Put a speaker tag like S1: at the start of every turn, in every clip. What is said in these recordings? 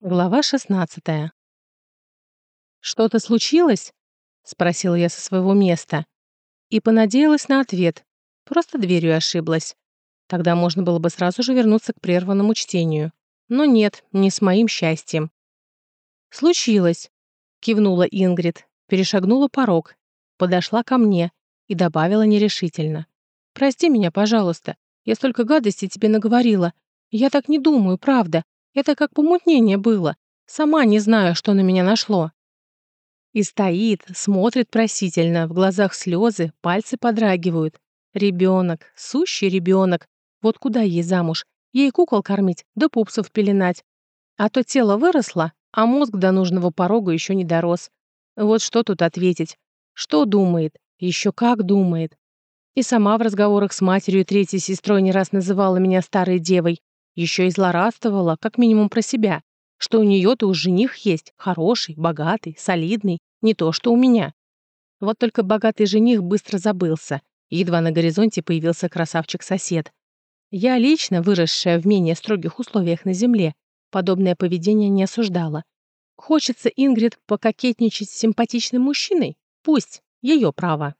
S1: Глава 16 «Что-то случилось?» — спросила я со своего места. И понадеялась на ответ. Просто дверью ошиблась. Тогда можно было бы сразу же вернуться к прерванному чтению. Но нет, не с моим счастьем. «Случилось», — кивнула Ингрид, перешагнула порог, подошла ко мне и добавила нерешительно. «Прости меня, пожалуйста. Я столько гадостей тебе наговорила. Я так не думаю, правда. Это как помутнение было. Сама не знаю, что на меня нашло. И стоит, смотрит просительно, в глазах слезы, пальцы подрагивают. Ребенок, сущий ребенок. Вот куда ей замуж? Ей кукол кормить, да пупсов пеленать. А то тело выросло, а мозг до нужного порога еще не дорос. Вот что тут ответить? Что думает? Еще как думает. И сама в разговорах с матерью третьей сестрой не раз называла меня старой девой. Еще и злорадствовала, как минимум про себя, что у нее-то уж жених есть, хороший, богатый, солидный, не то что у меня. Вот только богатый жених быстро забылся, едва на горизонте появился красавчик-сосед. Я лично, выросшая в менее строгих условиях на земле, подобное поведение не осуждала. Хочется Ингрид пококетничать с симпатичным мужчиной? Пусть, ее право.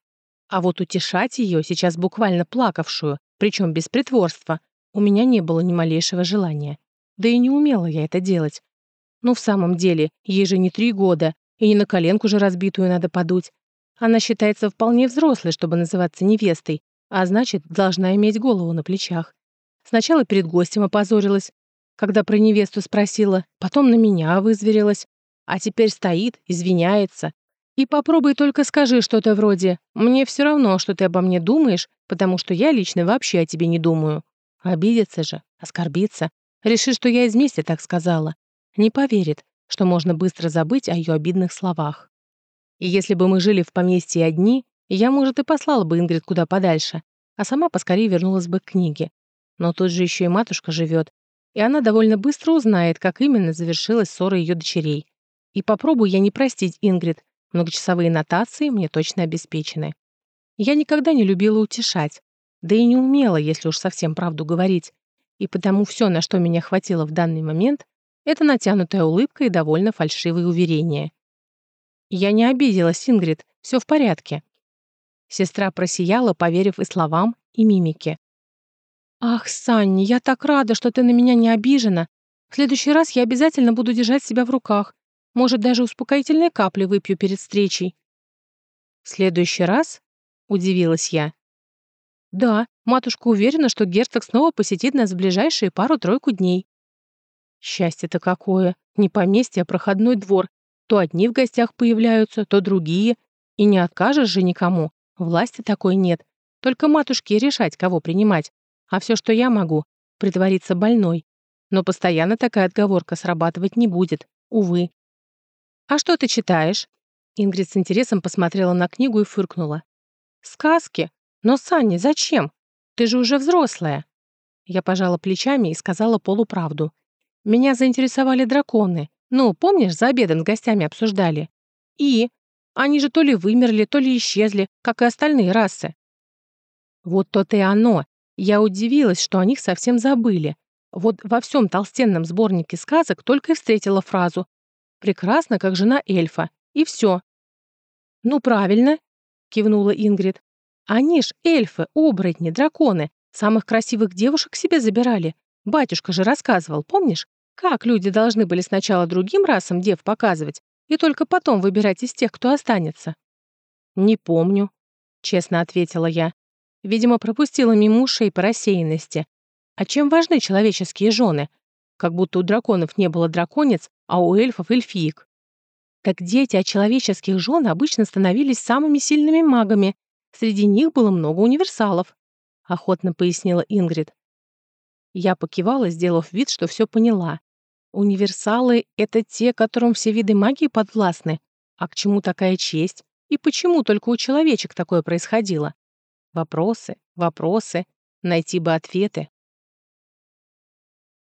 S1: А вот утешать ее, сейчас буквально плакавшую, причем без притворства, у меня не было ни малейшего желания. Да и не умела я это делать. Ну, в самом деле, ей же не три года, и не на коленку же разбитую надо подуть. Она считается вполне взрослой, чтобы называться невестой, а значит, должна иметь голову на плечах. Сначала перед гостем опозорилась, когда про невесту спросила, потом на меня вызверилась, а теперь стоит, извиняется. И попробуй только скажи что-то вроде «Мне все равно, что ты обо мне думаешь, потому что я лично вообще о тебе не думаю». Обидится же, оскорбится, решит, что я из мести так сказала. Не поверит, что можно быстро забыть о ее обидных словах. И если бы мы жили в поместье одни, я, может, и послала бы Ингрид куда подальше, а сама поскорее вернулась бы к книге. Но тут же еще и матушка живет, и она довольно быстро узнает, как именно завершилась ссора ее дочерей. И попробую я не простить Ингрид, многочасовые нотации мне точно обеспечены. Я никогда не любила утешать, да и не умела, если уж совсем правду говорить. И потому все, на что меня хватило в данный момент, это натянутая улыбка и довольно фальшивые уверения. Я не обиделась, Ингрид, все в порядке. Сестра просияла, поверив и словам, и мимике. «Ах, Санни, я так рада, что ты на меня не обижена. В следующий раз я обязательно буду держать себя в руках. Может, даже успокоительные капли выпью перед встречей». «В следующий раз?» — удивилась я. Да, матушка уверена, что герцог снова посетит нас в ближайшие пару-тройку дней. Счастье-то какое! Не поместье, а проходной двор. То одни в гостях появляются, то другие. И не откажешь же никому. Власти такой нет. Только матушке решать, кого принимать. А все, что я могу, притвориться больной. Но постоянно такая отговорка срабатывать не будет. Увы. «А что ты читаешь?» Ингрид с интересом посмотрела на книгу и фыркнула. «Сказки. «Но, Санни, зачем? Ты же уже взрослая!» Я пожала плечами и сказала полуправду. «Меня заинтересовали драконы. Ну, помнишь, за обедом с гостями обсуждали? И? Они же то ли вымерли, то ли исчезли, как и остальные расы». Вот то-то и оно. Я удивилась, что о них совсем забыли. Вот во всем толстенном сборнике сказок только и встретила фразу «Прекрасно, как жена эльфа». И все. «Ну, правильно», — кивнула Ингрид. Они ж эльфы, оборотни, драконы. Самых красивых девушек себе забирали. Батюшка же рассказывал, помнишь? Как люди должны были сначала другим расам дев показывать и только потом выбирать из тех, кто останется? «Не помню», — честно ответила я. Видимо, пропустила мимо ушей по рассеянности. А чем важны человеческие жены? Как будто у драконов не было драконец, а у эльфов эльфиек. Так дети от человеческих жен обычно становились самыми сильными магами Среди них было много универсалов», — охотно пояснила Ингрид. Я покивала, сделав вид, что все поняла. Универсалы — это те, которым все виды магии подвластны. А к чему такая честь? И почему только у человечек такое происходило? Вопросы, вопросы. Найти бы ответы.